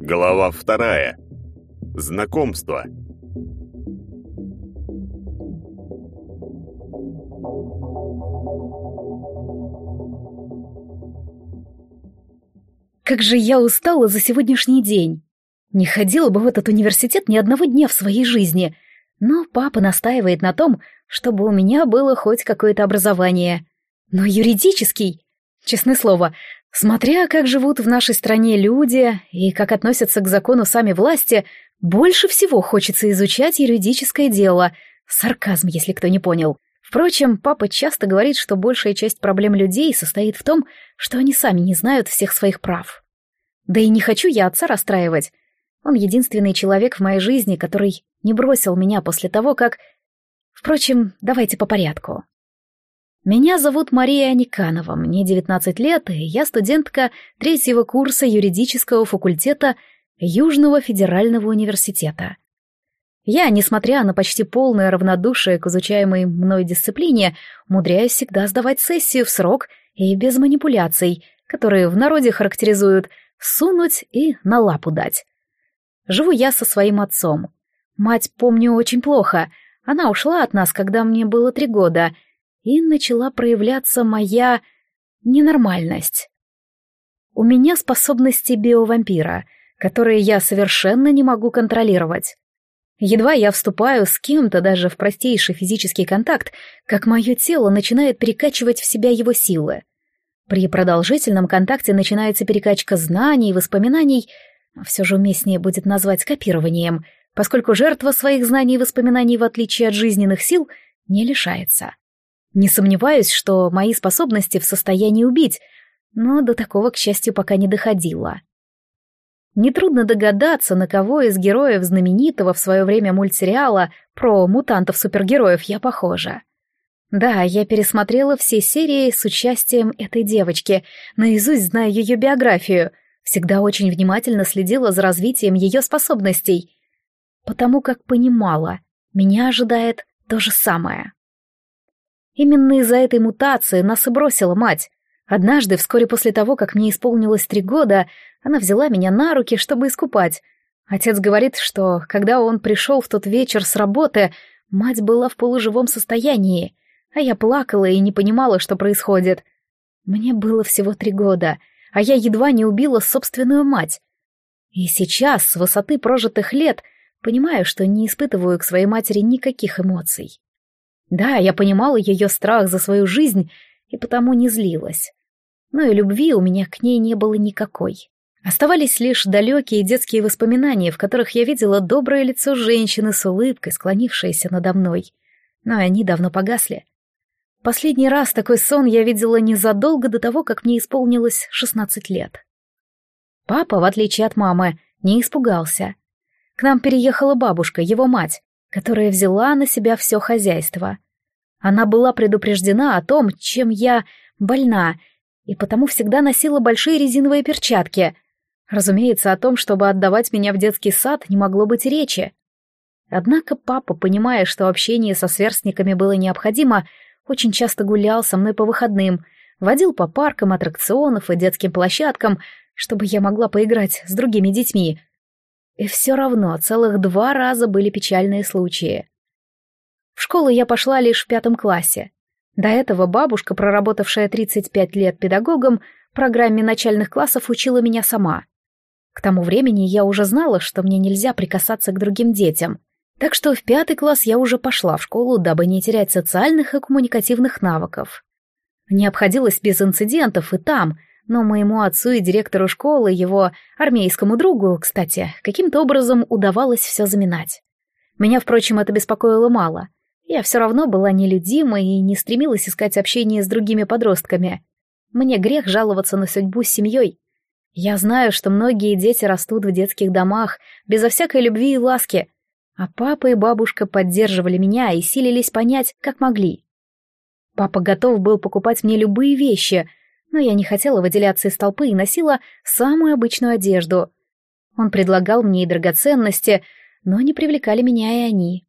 Глава вторая. Знакомство. Как же я устала за сегодняшний день. Не ходила бы в этот университет ни одного дня в своей жизни. Но папа настаивает на том, чтобы у меня было хоть какое-то образование. Но юридический, честное слово, смотря как живут в нашей стране люди и как относятся к закону сами власти, больше всего хочется изучать юридическое дело. Сарказм, если кто не понял. Впрочем, папа часто говорит, что большая часть проблем людей состоит в том, что они сами не знают всех своих прав. Да и не хочу я отца расстраивать. Он единственный человек в моей жизни, который не бросил меня после того, как... Впрочем, давайте по порядку. Меня зовут Мария Аниканова, мне 19 лет, и я студентка третьего курса юридического факультета Южного федерального университета. Я, несмотря на почти полное равнодушие к изучаемой мной дисциплине, умудряюсь всегда сдавать сессию в срок и без манипуляций, которые в народе характеризуют «сунуть» и «на лапу дать». Живу я со своим отцом. Мать помню очень плохо. Она ушла от нас, когда мне было три года, и начала проявляться моя ненормальность. У меня способности биовампира, которые я совершенно не могу контролировать. Едва я вступаю с кем-то даже в простейший физический контакт, как мое тело начинает перекачивать в себя его силы. При продолжительном контакте начинается перекачка знаний воспоминаний, все же уместнее будет назвать копированием, поскольку жертва своих знаний и воспоминаний, в отличие от жизненных сил, не лишается. Не сомневаюсь, что мои способности в состоянии убить, но до такого, к счастью, пока не доходило. Нетрудно догадаться, на кого из героев знаменитого в свое время мультсериала про мутантов-супергероев я похожа. Да, я пересмотрела все серии с участием этой девочки, наизусть знаю ее биографию, всегда очень внимательно следила за развитием ее способностей, потому как понимала, меня ожидает то же самое. Именно из-за этой мутации нас и бросила мать, Однажды, вскоре после того, как мне исполнилось три года, она взяла меня на руки, чтобы искупать. Отец говорит, что, когда он пришел в тот вечер с работы, мать была в полуживом состоянии, а я плакала и не понимала, что происходит. Мне было всего три года, а я едва не убила собственную мать. И сейчас, с высоты прожитых лет, понимаю, что не испытываю к своей матери никаких эмоций. Да, я понимала ее страх за свою жизнь и потому не злилась. Но и любви у меня к ней не было никакой. Оставались лишь далекие детские воспоминания, в которых я видела доброе лицо женщины с улыбкой, склонившейся надо мной. Но они давно погасли. Последний раз такой сон я видела незадолго до того, как мне исполнилось шестнадцать лет. Папа, в отличие от мамы, не испугался. К нам переехала бабушка, его мать, которая взяла на себя все хозяйство. Она была предупреждена о том, чем я больна, и потому всегда носила большие резиновые перчатки. Разумеется, о том, чтобы отдавать меня в детский сад, не могло быть речи. Однако папа, понимая, что общение со сверстниками было необходимо, очень часто гулял со мной по выходным, водил по паркам аттракционов и детским площадкам, чтобы я могла поиграть с другими детьми. И все равно целых два раза были печальные случаи. В школу я пошла лишь в пятом классе. До этого бабушка, проработавшая 35 лет педагогом, программе начальных классов учила меня сама. К тому времени я уже знала, что мне нельзя прикасаться к другим детям. Так что в пятый класс я уже пошла в школу, дабы не терять социальных и коммуникативных навыков. Не обходилось без инцидентов и там, но моему отцу и директору школы, его армейскому другу, кстати, каким-то образом удавалось все заминать. Меня, впрочем, это беспокоило мало. Я все равно была нелюдима и не стремилась искать общение с другими подростками. Мне грех жаловаться на судьбу с семьей. Я знаю, что многие дети растут в детских домах, безо всякой любви и ласки, а папа и бабушка поддерживали меня и силились понять, как могли. Папа готов был покупать мне любые вещи, но я не хотела выделяться из толпы и носила самую обычную одежду. Он предлагал мне и драгоценности, но не привлекали меня и они.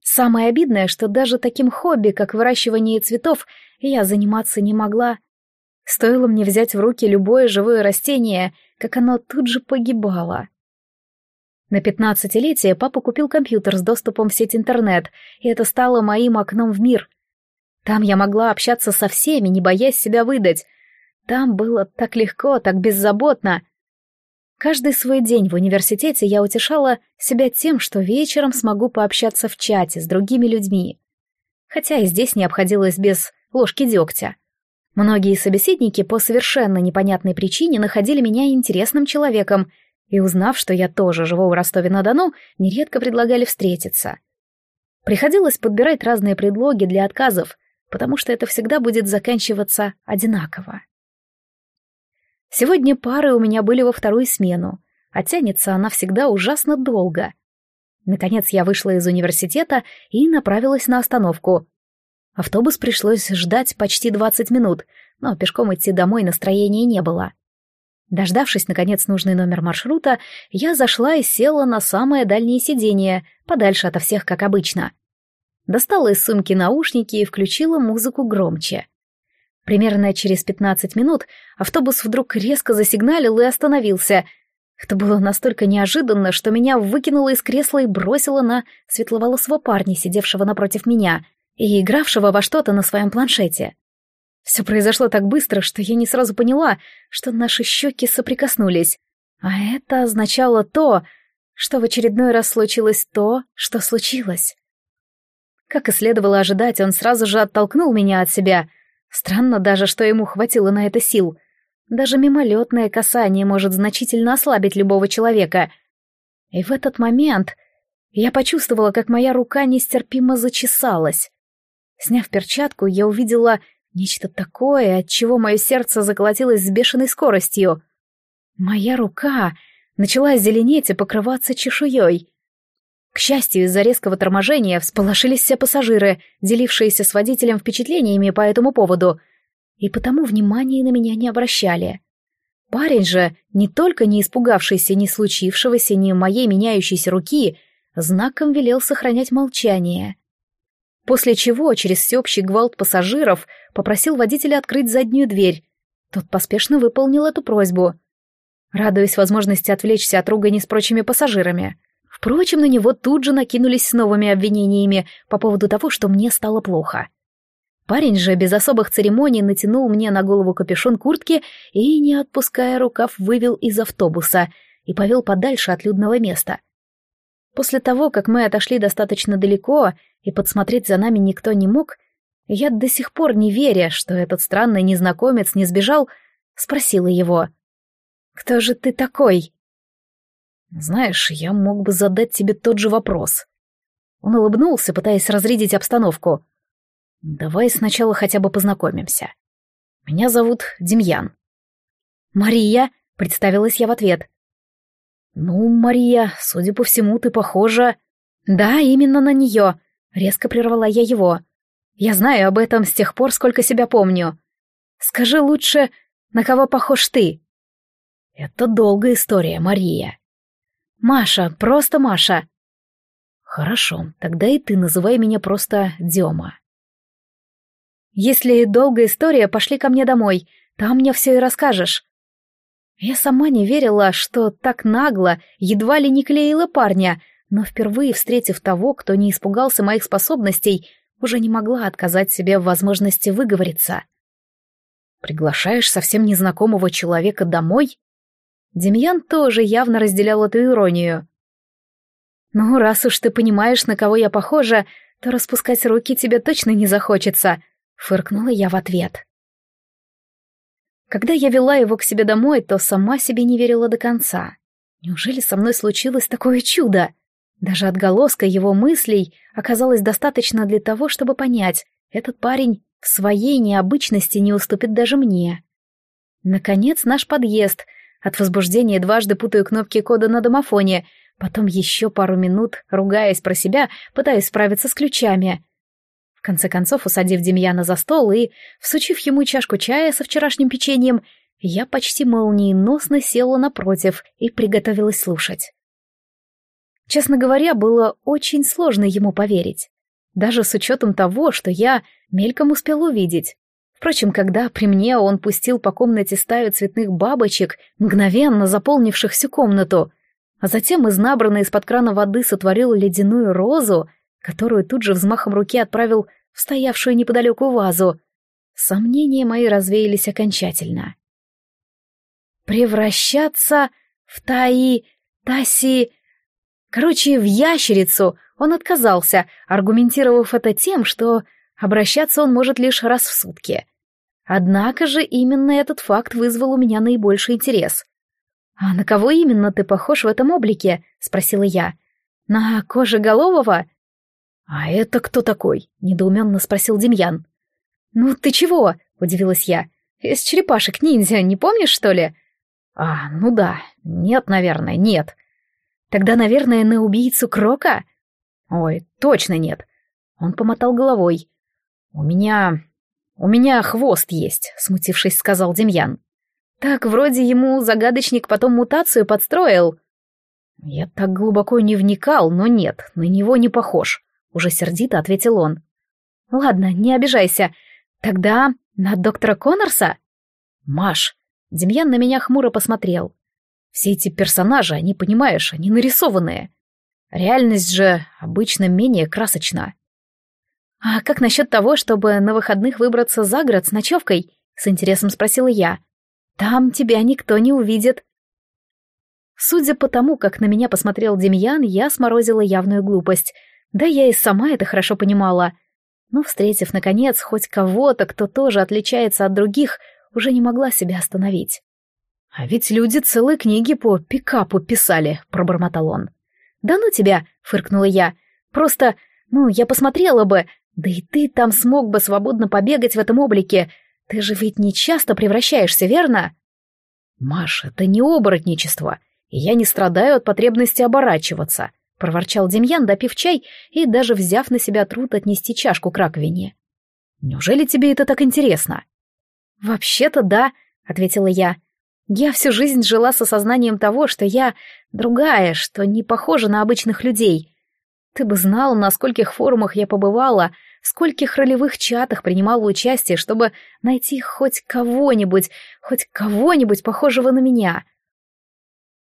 Самое обидное, что даже таким хобби, как выращивание цветов, я заниматься не могла. Стоило мне взять в руки любое живое растение, как оно тут же погибало. На пятнадцатилетие папа купил компьютер с доступом в сеть интернет, и это стало моим окном в мир. Там я могла общаться со всеми, не боясь себя выдать. Там было так легко, так беззаботно. Каждый свой день в университете я утешала себя тем, что вечером смогу пообщаться в чате с другими людьми. Хотя и здесь не обходилось без ложки дегтя. Многие собеседники по совершенно непонятной причине находили меня интересным человеком, и, узнав, что я тоже живу в Ростове-на-Дону, нередко предлагали встретиться. Приходилось подбирать разные предлоги для отказов, потому что это всегда будет заканчиваться одинаково. Сегодня пары у меня были во вторую смену, а тянется она всегда ужасно долго. Наконец я вышла из университета и направилась на остановку. Автобус пришлось ждать почти 20 минут, но пешком идти домой настроения не было. Дождавшись, наконец, нужный номер маршрута, я зашла и села на самое дальнее сиденье, подальше ото всех, как обычно. Достала из сумки наушники и включила музыку громче. Примерно через 15 минут автобус вдруг резко засигналил и остановился. Это было настолько неожиданно, что меня выкинуло из кресла и бросило на светловолосого парня, сидевшего напротив меня и игравшего во что-то на своем планшете. Все произошло так быстро, что я не сразу поняла, что наши щеки соприкоснулись. А это означало то, что в очередной раз случилось то, что случилось. Как и следовало ожидать, он сразу же оттолкнул меня от себя. Странно даже, что ему хватило на это сил. Даже мимолетное касание может значительно ослабить любого человека. И в этот момент я почувствовала, как моя рука нестерпимо зачесалась. Сняв перчатку, я увидела нечто такое, от чего мое сердце заколотилось с бешеной скоростью. Моя рука начала зеленеть и покрываться чешуей. К счастью, из-за резкого торможения всполошились все пассажиры, делившиеся с водителем впечатлениями по этому поводу, и потому внимания на меня не обращали. Парень же, не только не испугавшийся ни случившегося, ни моей меняющейся руки, знаком велел сохранять молчание. После чего, через всеобщий гвалт пассажиров, попросил водителя открыть заднюю дверь. Тот поспешно выполнил эту просьбу. Радуясь возможности отвлечься от ругани с прочими пассажирами. Впрочем, на него тут же накинулись с новыми обвинениями по поводу того, что мне стало плохо. Парень же без особых церемоний натянул мне на голову капюшон куртки и, не отпуская рукав, вывел из автобуса и повел подальше от людного места. После того, как мы отошли достаточно далеко и подсмотреть за нами никто не мог, я до сих пор не веря, что этот странный незнакомец не сбежал, спросила его. «Кто же ты такой?» Знаешь, я мог бы задать тебе тот же вопрос. Он улыбнулся, пытаясь разрядить обстановку. Давай сначала хотя бы познакомимся. Меня зовут Демьян. Мария, представилась я в ответ. Ну, Мария, судя по всему, ты похожа... Да, именно на нее. Резко прервала я его. Я знаю об этом с тех пор, сколько себя помню. Скажи лучше, на кого похож ты? Это долгая история, Мария. Маша, просто Маша. Хорошо, тогда и ты называй меня просто Дема. Если долгая история, пошли ко мне домой, там мне все и расскажешь. Я сама не верила, что так нагло, едва ли не клеила парня, но впервые встретив того, кто не испугался моих способностей, уже не могла отказать себе в возможности выговориться. «Приглашаешь совсем незнакомого человека домой?» Демьян тоже явно разделял эту иронию. «Ну, раз уж ты понимаешь, на кого я похожа, то распускать руки тебе точно не захочется», — фыркнула я в ответ. Когда я вела его к себе домой, то сама себе не верила до конца. Неужели со мной случилось такое чудо? Даже отголоска его мыслей оказалось достаточно для того, чтобы понять, этот парень в своей необычности не уступит даже мне. Наконец, наш подъезд — от возбуждения дважды путаю кнопки кода на домофоне, потом еще пару минут, ругаясь про себя, пытаюсь справиться с ключами. В конце концов, усадив Демьяна за стол и, всучив ему чашку чая со вчерашним печеньем, я почти молниеносно села напротив и приготовилась слушать. Честно говоря, было очень сложно ему поверить. даже с учетом того, что я мельком успел увидеть. Впрочем, когда при мне он пустил по комнате стаю цветных бабочек, мгновенно заполнивших всю комнату, а затем из набранной из-под крана воды сотворил ледяную розу, которую тут же взмахом руки отправил в стоявшую неподалеку вазу, сомнения мои развеялись окончательно. Превращаться в Таи, Таси... Короче, в ящерицу он отказался, аргументировав это тем, что обращаться он может лишь раз в сутки. Однако же именно этот факт вызвал у меня наибольший интерес. «А на кого именно ты похож в этом облике?» — спросила я. «На кожеголового?» «А это кто такой?» — недоуменно спросил Демьян. «Ну ты чего?» — удивилась я. «Из черепашек-ниндзя, не помнишь, что ли?» «А, ну да. Нет, наверное, нет». «Тогда, наверное, на убийцу Крока?» «Ой, точно нет». Он помотал головой. «У меня... у меня хвост есть», — смутившись, сказал Демьян. «Так вроде ему загадочник потом мутацию подстроил». «Я так глубоко не вникал, но нет, на него не похож», — уже сердито ответил он. «Ладно, не обижайся. Тогда на доктора Коннорса?» «Маш!» Демьян на меня хмуро посмотрел. «Все эти персонажи, они, понимаешь, они нарисованные. Реальность же обычно менее красочна». «А как насчет того, чтобы на выходных выбраться за город с ночевкой?» — с интересом спросила я. «Там тебя никто не увидит». Судя по тому, как на меня посмотрел Демьян, я сморозила явную глупость. Да я и сама это хорошо понимала — но, встретив, наконец, хоть кого-то, кто тоже отличается от других, уже не могла себя остановить. «А ведь люди целые книги по пикапу писали», — пробормотал он. «Да ну тебя!» — фыркнула я. «Просто, ну, я посмотрела бы, да и ты там смог бы свободно побегать в этом облике. Ты же ведь не часто превращаешься, верно?» «Маша, это не оборотничество, и я не страдаю от потребности оборачиваться», — проворчал Демьян, допив чай и даже взяв на себя труд отнести чашку к раковине. «Неужели тебе это так интересно?» «Вообще-то да», — ответила я. «Я всю жизнь жила с осознанием того, что я другая, что не похожа на обычных людей. Ты бы знал, на скольких форумах я побывала, в скольких ролевых чатах принимала участие, чтобы найти хоть кого-нибудь, хоть кого-нибудь похожего на меня».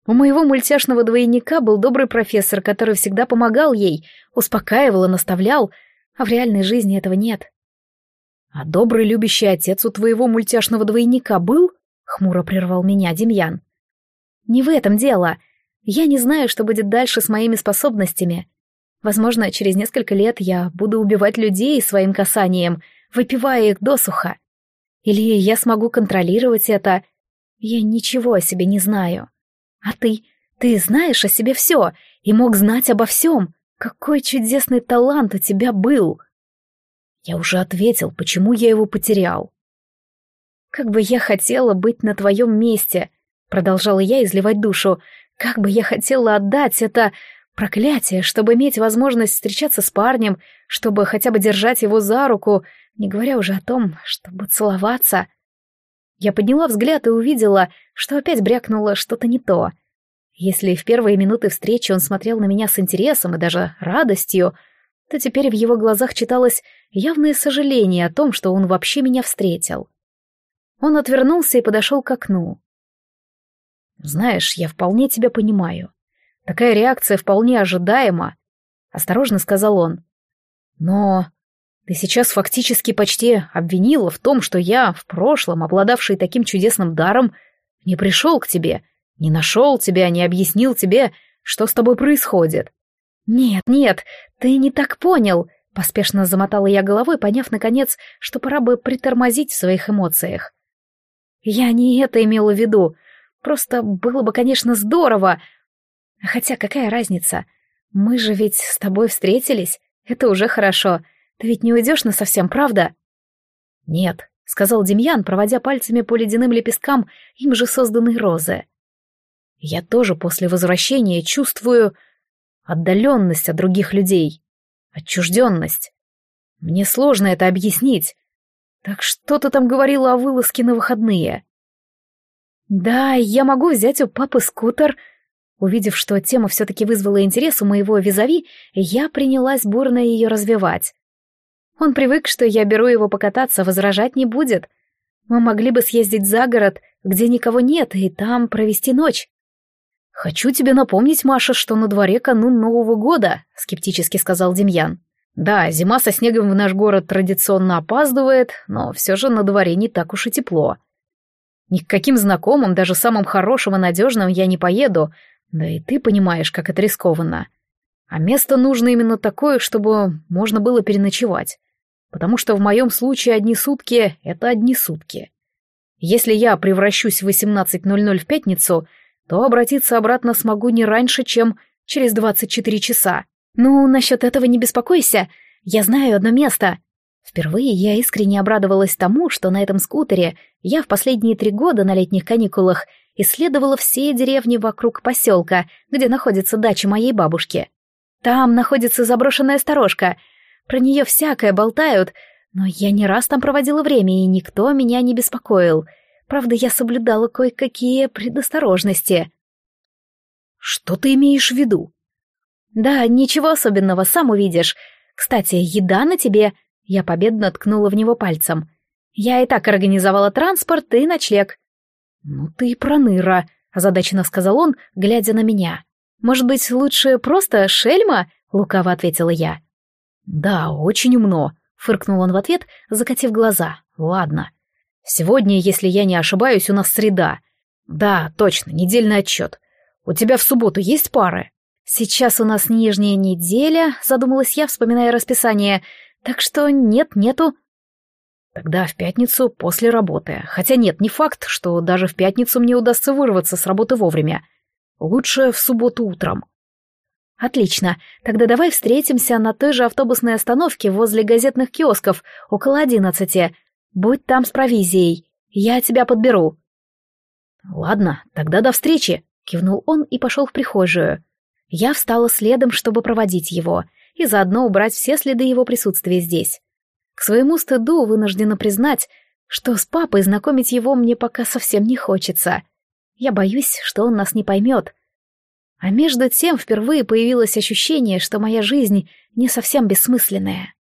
У моего мультяшного двойника был добрый профессор, который всегда помогал ей, успокаивал и наставлял, а в реальной жизни этого нет. «А добрый любящий отец у твоего мультяшного двойника был?» — хмуро прервал меня Демьян. «Не в этом дело. Я не знаю, что будет дальше с моими способностями. Возможно, через несколько лет я буду убивать людей своим касанием, выпивая их досуха. Или я смогу контролировать это. Я ничего о себе не знаю». А ты, ты знаешь о себе все и мог знать обо всем. Какой чудесный талант у тебя был!» Я уже ответил, почему я его потерял. «Как бы я хотела быть на твоем месте!» Продолжала я изливать душу. «Как бы я хотела отдать это проклятие, чтобы иметь возможность встречаться с парнем, чтобы хотя бы держать его за руку, не говоря уже о том, чтобы целоваться!» Я подняла взгляд и увидела, что опять брякнуло что-то не то. Если в первые минуты встречи он смотрел на меня с интересом и даже радостью, то теперь в его глазах читалось явное сожаление о том, что он вообще меня встретил. Он отвернулся и подошел к окну. «Знаешь, я вполне тебя понимаю. Такая реакция вполне ожидаема», — осторожно сказал он. «Но ты сейчас фактически почти обвинила в том, что я, в прошлом, обладавший таким чудесным даром, не пришел к тебе, не нашел тебя, не объяснил тебе, что с тобой происходит. Нет, нет, ты не так понял, поспешно замотала я головой, поняв, наконец, что пора бы притормозить в своих эмоциях. Я не это имела в виду. Просто было бы, конечно, здорово. Хотя какая разница? Мы же ведь с тобой встретились. Это уже хорошо. Ты ведь не уйдешь на совсем, правда? Нет, сказал Демьян, проводя пальцами по ледяным лепесткам им же созданной розы. Я тоже после возвращения чувствую отдаленность от других людей, отчужденность. Мне сложно это объяснить. Так что ты там говорила о вылазке на выходные? Да, я могу взять у папы скутер. Увидев, что тема все-таки вызвала интерес у моего визави, я принялась бурно ее развивать. Он привык, что я беру его покататься, возражать не будет. Мы могли бы съездить за город, где никого нет, и там провести ночь. «Хочу тебе напомнить, Маша, что на дворе канун Нового года», — скептически сказал Демьян. «Да, зима со снегом в наш город традиционно опаздывает, но все же на дворе не так уж и тепло. Ни к каким знакомым, даже самым хорошим и надежным, я не поеду, да и ты понимаешь, как это рискованно. А место нужно именно такое, чтобы можно было переночевать. Потому что в моем случае одни сутки — это одни сутки. Если я превращусь в 18.00 в пятницу, то обратиться обратно смогу не раньше, чем через 24 часа. Ну, насчет этого не беспокойся, я знаю одно место. Впервые я искренне обрадовалась тому, что на этом скутере я в последние три года на летних каникулах исследовала все деревни вокруг поселка, где находится дача моей бабушки. Там находится заброшенная сторожка. Про нее всякое болтают, но я не раз там проводила время, и никто меня не беспокоил. Правда, я соблюдала кое-какие предосторожности. Что ты имеешь в виду? Да, ничего особенного, сам увидишь. Кстати, еда на тебе — я победно ткнула в него пальцем. «Я и так организовала транспорт и ночлег». «Ну ты и проныра», — озадаченно сказал он, глядя на меня. «Может быть, лучше просто шельма?» — лукаво ответила я. «Да, очень умно», — фыркнул он в ответ, закатив глаза. «Ладно. Сегодня, если я не ошибаюсь, у нас среда. Да, точно, недельный отчет. У тебя в субботу есть пары?» «Сейчас у нас нижняя неделя», — задумалась я, вспоминая расписание — так что нет, нету. Тогда в пятницу после работы. Хотя нет, не факт, что даже в пятницу мне удастся вырваться с работы вовремя. Лучше в субботу утром. Отлично. Тогда давай встретимся на той же автобусной остановке возле газетных киосков около одиннадцати. Будь там с провизией. Я тебя подберу. Ладно, тогда до встречи, кивнул он и пошел в прихожую. Я встала следом, чтобы проводить его и заодно убрать все следы его присутствия здесь. К своему стыду вынуждена признать, что с папой знакомить его мне пока совсем не хочется. Я боюсь, что он нас не поймет. А между тем впервые появилось ощущение, что моя жизнь не совсем бессмысленная.